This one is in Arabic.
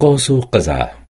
قوس قزح.